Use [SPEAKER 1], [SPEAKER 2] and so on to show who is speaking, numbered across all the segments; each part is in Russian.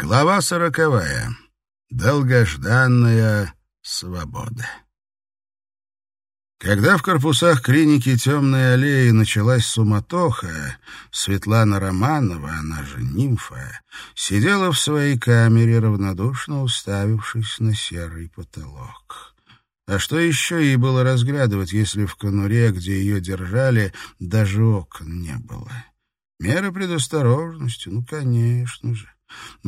[SPEAKER 1] Глава сороковая. Долгожданная свобода. Когда в корпусах клиники «Темной аллеи» началась суматоха, Светлана Романова, она же нимфа, сидела в своей камере, равнодушно уставившись на серый потолок. А что еще ей было разглядывать, если в конуре, где ее держали, даже окон не было? Меры предосторожности, ну, конечно же.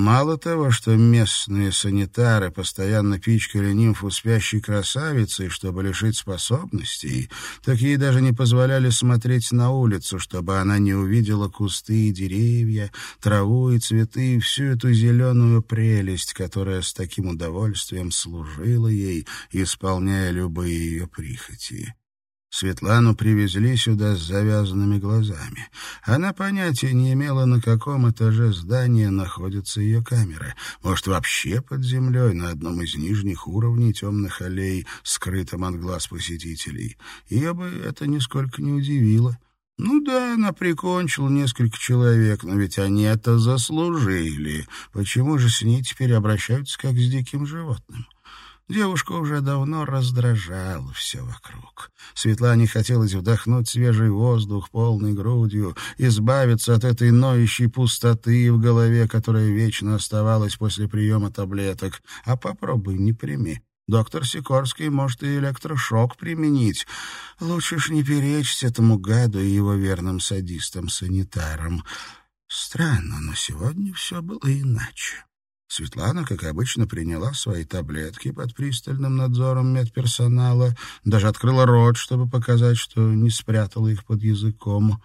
[SPEAKER 1] Мало того, что местные санитары постоянно пичкали нимфу спящей красавицей, чтобы лишить способностей, так ей даже не позволяли смотреть на улицу, чтобы она не увидела кусты и деревья, траву и цветы, и всю эту зеленую прелесть, которая с таким удовольствием служила ей, исполняя любые ее прихоти. Светлану привезли сюда с завязанными глазами. Она понятия не имела, на каком этаже здания находится ее камера. Может, вообще под землей, на одном из нижних уровней темных аллей, скрытом от глаз посетителей. Ее бы это нисколько не удивило. Ну да, она прикончила несколько человек, но ведь они это заслужили. Почему же с ней теперь обращаются как с диким животным? Девушка уже давно раздражала все вокруг. Светлане хотелось вдохнуть свежий воздух полной грудью, избавиться от этой ноющей пустоты в голове, которая вечно оставалась после приема таблеток. А попробуй не прими. Доктор Сикорский может и электрошок применить. Лучше ж не перечить этому гаду и его верным садистам-санитарам. Странно, но сегодня все было иначе. Светлана, как обычно, приняла свои таблетки под пристальным надзором медперсонала, даже открыла рот, чтобы показать, что не спрятала их под языком.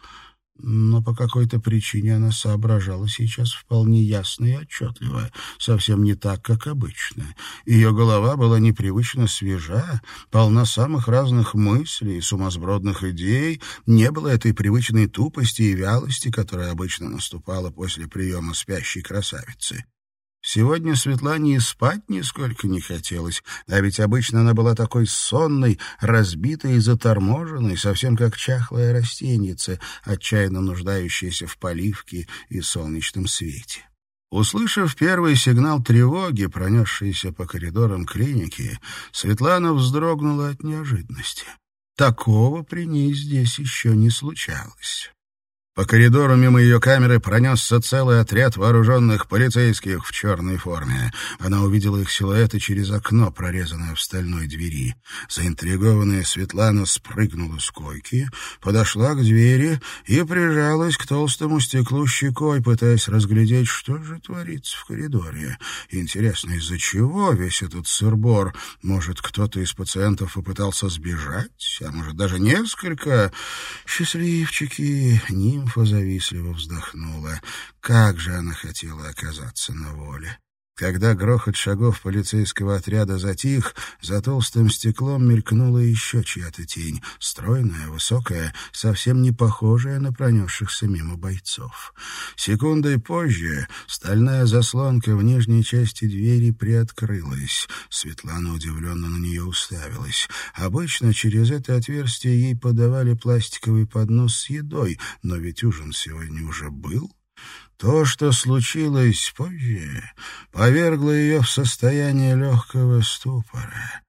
[SPEAKER 1] Но по какой-то причине она соображала сейчас вполне ясно и отчетливо, совсем не так, как обычно. Ее голова была непривычно свежа, полна самых разных мыслей, сумасбродных идей, не было этой привычной тупости и вялости, которая обычно наступала после приема спящей красавицы. Сегодня Светлане и спать нисколько не хотелось, а ведь обычно она была такой сонной, разбитой и заторможенной, совсем как чахлая растеница, отчаянно нуждающаяся в поливке и солнечном свете. Услышав первый сигнал тревоги, пронесшийся по коридорам клиники, Светлана вздрогнула от неожиданности. Такого при ней здесь еще не случалось. По коридору мимо ее камеры пронесся целый отряд вооруженных полицейских в черной форме. Она увидела их силуэты через окно, прорезанное в стальной двери. Заинтригованная Светлана спрыгнула с койки, подошла к двери и прижалась к толстому стеклу щекой, пытаясь разглядеть, что же творится в коридоре. Интересно, из-за чего весь этот сырбор? Может, кто-то из пациентов попытался сбежать, а может, даже несколько? Счастливчики, ним Нимфа завистливо вздохнула. Как же она хотела оказаться на воле! Когда грохот шагов полицейского отряда затих, за толстым стеклом мелькнула еще чья-то тень, стройная, высокая, совсем не похожая на пронесшихся мимо бойцов. Секундой позже стальная заслонка в нижней части двери приоткрылась. Светлана удивленно на нее уставилась. Обычно через это отверстие ей подавали пластиковый поднос с едой, но ведь ужин сегодня уже был. То, что случилось позже, повергло ее в состояние легкого ступора.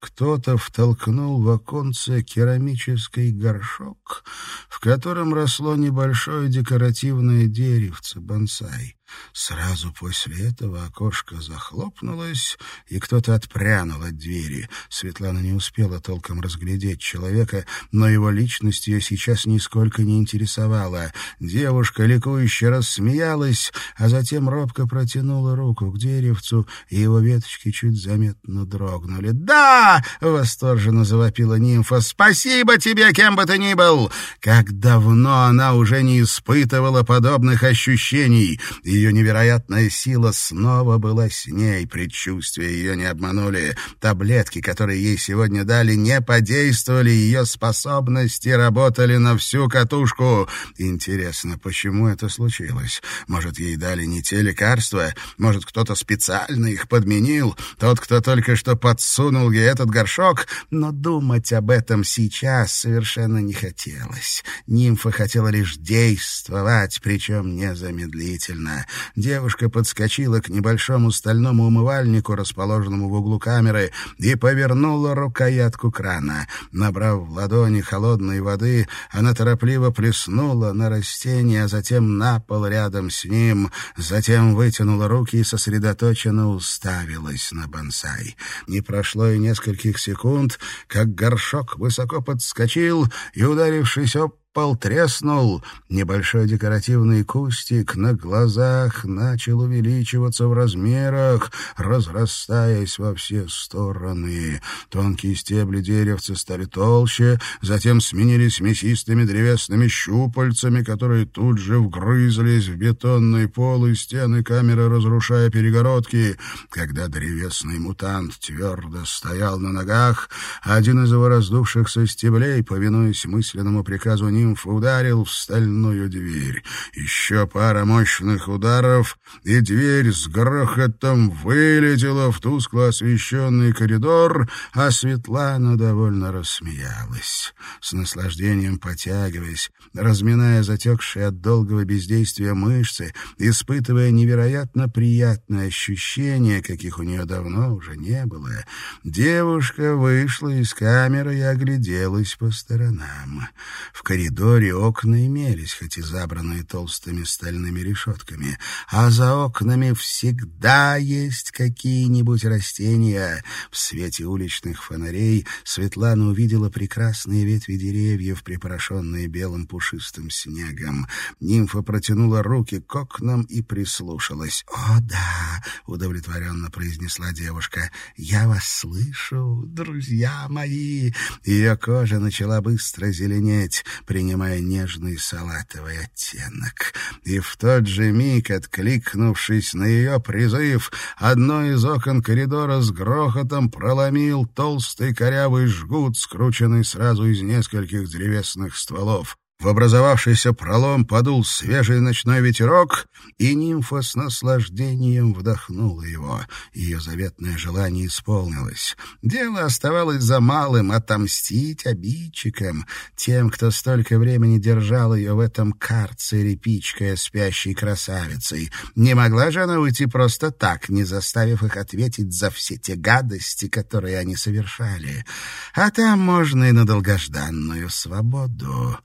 [SPEAKER 1] Кто-то втолкнул в оконце керамический горшок, в котором росло небольшое декоративное деревце бонсай. Сразу после этого окошко захлопнулось, и кто-то отпрянул от двери. Светлана не успела толком разглядеть человека, но его личность ее сейчас нисколько не интересовала. Девушка ликующе рассмеялась, а затем робко протянула руку к деревцу, и его веточки чуть заметно дрогнули. «Да!» — восторженно завопила нимфа. «Спасибо тебе, кем бы ты ни был!» Как давно она уже не испытывала подобных ощущений! Ее невероятная сила снова была с ней, предчувствия ее не обманули. Таблетки, которые ей сегодня дали, не подействовали, ее способности работали на всю катушку. Интересно, почему это случилось? Может, ей дали не те лекарства? Может, кто-то специально их подменил? Тот, кто только что подсунул ей этот горшок? Но думать об этом сейчас совершенно не хотелось. Нимфа хотела лишь действовать, причем незамедлительно. Девушка подскочила к небольшому стальному умывальнику, расположенному в углу камеры, и повернула рукоятку крана. Набрав в ладони холодной воды, она торопливо плеснула на растение, а затем на пол рядом с ним, затем вытянула руки и сосредоточенно уставилась на бонсай. Не прошло и нескольких секунд, как горшок высоко подскочил и, ударившись об пол треснул, небольшой декоративный кустик на глазах начал увеличиваться в размерах, разрастаясь во все стороны. Тонкие стебли деревца стали толще, затем сменились мясистыми древесными щупальцами, которые тут же вгрызлись в бетонный пол и стены камеры, разрушая перегородки. Когда древесный мутант твердо стоял на ногах, один из его раздувшихся стеблей, повинуясь мысленному приказу нимф ударил в стальную дверь. Еще пара мощных ударов, и дверь с грохотом вылетела в тускло освещенный коридор, а Светлана довольно рассмеялась. С наслаждением потягиваясь, разминая затекшие от долгого бездействия мышцы, испытывая невероятно приятные ощущения, каких у нее давно уже не было, девушка вышла из камеры и огляделась по сторонам. В коридоре коридоре окна имелись, хоть и забранные толстыми стальными решетками, а за окнами всегда есть какие-нибудь растения. В свете уличных фонарей Светлана увидела прекрасные ветви деревьев, припорошенные белым пушистым снегом. Нимфа протянула руки к окнам и прислушалась. «О, да!» — удовлетворенно произнесла девушка. «Я вас слышу, друзья мои!» Ее кожа начала быстро зеленеть, приняв принимая нежный салатовый оттенок. И в тот же миг, откликнувшись на ее призыв, одно из окон коридора с грохотом проломил толстый корявый жгут, скрученный сразу из нескольких древесных стволов. В образовавшийся пролом подул свежий ночной ветерок, и нимфа с наслаждением вдохнула его. Ее заветное желание исполнилось. Дело оставалось за малым — отомстить обидчикам, тем, кто столько времени держал ее в этом карцере, пичкая спящей красавицей. Не могла же она уйти просто так, не заставив их ответить за все те гадости, которые они совершали. А там можно и на долгожданную свободу.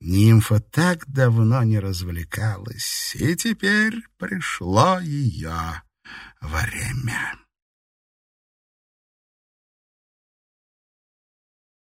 [SPEAKER 1] Нимфа так давно не развлекалась, и теперь пришло ее время.